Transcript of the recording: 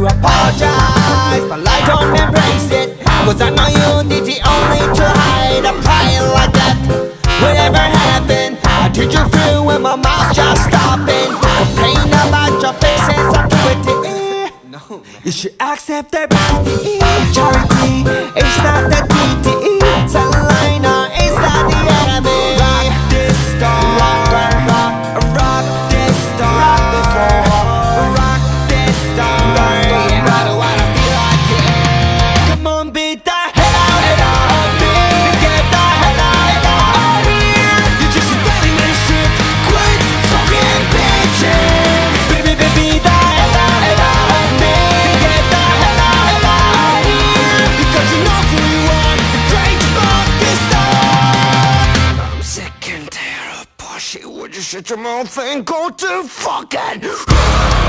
to apologize. But I don't embrace it. Cause I know you did it only to hide a pride like that. Whatever happened I did you through with my mouth just stopping. Complain about your faces, I do it to You. Should accept their reality shut your mouth and go to fucking